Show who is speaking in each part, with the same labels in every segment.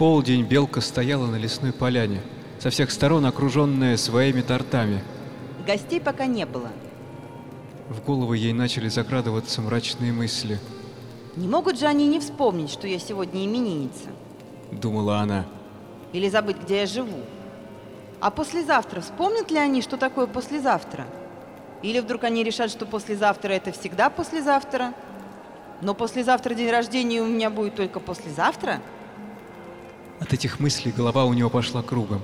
Speaker 1: полдень белка стояла на лесной поляне, со всех сторон окруженная своими тортами.
Speaker 2: Гостей пока не было.
Speaker 1: В голову ей начали закрадываться мрачные мысли.
Speaker 2: Не могут же они не вспомнить, что я сегодня именинница?
Speaker 1: Думала она.
Speaker 2: Или забыть, где я живу? А послезавтра вспомнят ли они, что такое послезавтра? Или вдруг они решат, что послезавтра это всегда послезавтра? Но послезавтра день рождения у меня будет только послезавтра?
Speaker 1: От этих мыслей голова у него пошла кругом.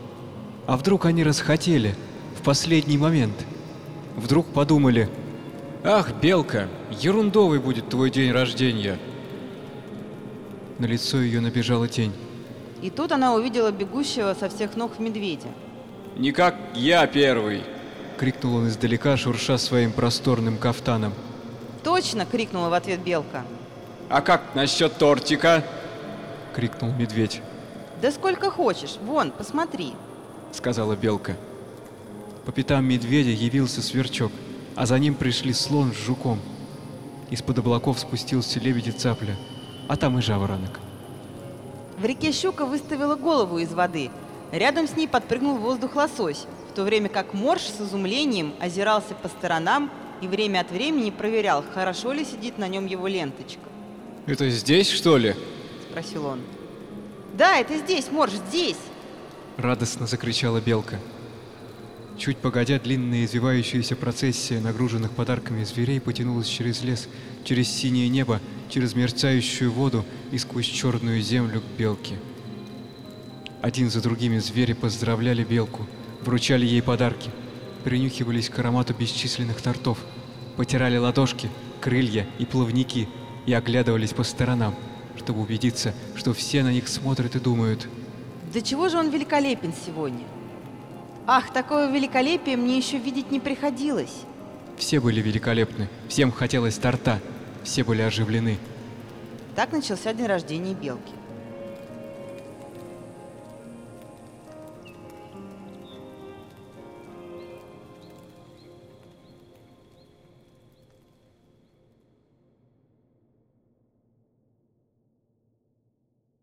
Speaker 1: А вдруг они расхотели в последний момент? Вдруг подумали, «Ах, Белка, ерундовый будет твой день рождения!» На лицо ее набежала тень.
Speaker 2: И тут она увидела бегущего со всех ног медведя.
Speaker 3: «Не как я первый!»
Speaker 1: — крикнул он издалека, шурша своим просторным кафтаном.
Speaker 2: «Точно!» — крикнула в ответ белка.
Speaker 3: «А как насчет тортика?»
Speaker 1: — крикнул медведь.
Speaker 2: «Да сколько хочешь, вон, посмотри!»
Speaker 1: — сказала белка. По пятам медведя явился сверчок, а за ним пришли слон с жуком. Из-под облаков спустился лебедь и цапля, а там и жаворонок.
Speaker 2: В реке щука выставила голову из воды. Рядом с ней подпрыгнул в воздух лосось, в то время как морж с изумлением озирался по сторонам и время от времени проверял, хорошо ли сидит на нем его ленточка.
Speaker 3: «Это здесь, что ли?»
Speaker 2: — спросил он. «Да, это здесь, морж, здесь!»
Speaker 1: — радостно закричала белка. Чуть погодя, длинная извивающаяся процессия нагруженных подарками зверей потянулась через лес, через синее небо, через мерцающую воду и сквозь черную землю к белке. Один за другими звери поздравляли белку, вручали ей подарки, принюхивались к аромату бесчисленных тортов, потирали ладошки, крылья и плавники и оглядывались по сторонам, чтобы убедиться, что все на них смотрят и думают.
Speaker 2: «Да чего же он великолепен сегодня?» Ах, такое великолепие мне еще видеть не приходилось.
Speaker 1: Все были великолепны, всем хотелось торта, все были оживлены.
Speaker 2: Так начался день рождения Белки.